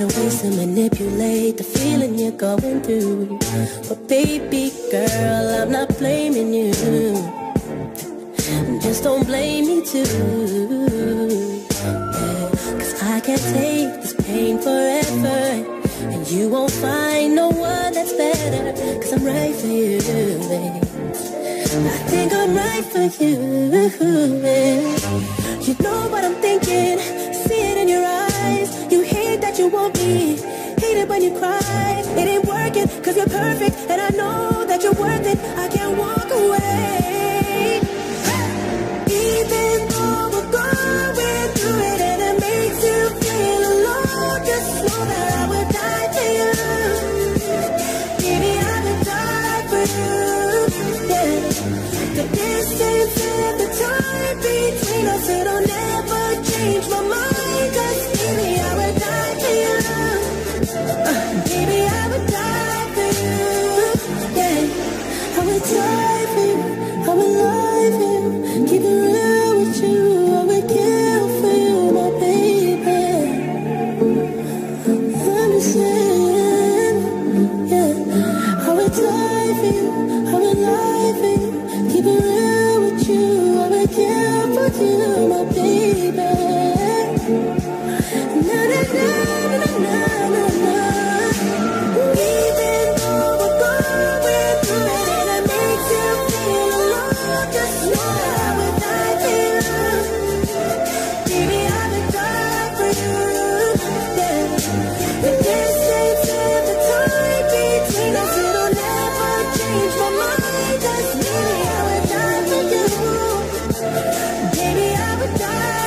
I'm finding ways to manipulate the feeling you're going through. But baby girl, I'm not blaming you. Just don't blame me too. Yeah. Cause I can't take this pain forever. And you won't find no one that's better, cause I'm right for you, babe. I think I'm right for you. You know what I'm thinking, you won't be hated when you cry. It ain't working, cause you're perfect, and I know that you're worth it. I can't walk away. Even though we're going through it and it makes you feel alone, just know that I would die for you. Baby, I would die for you. Yeah. The distance and the time between us, to my baby. love.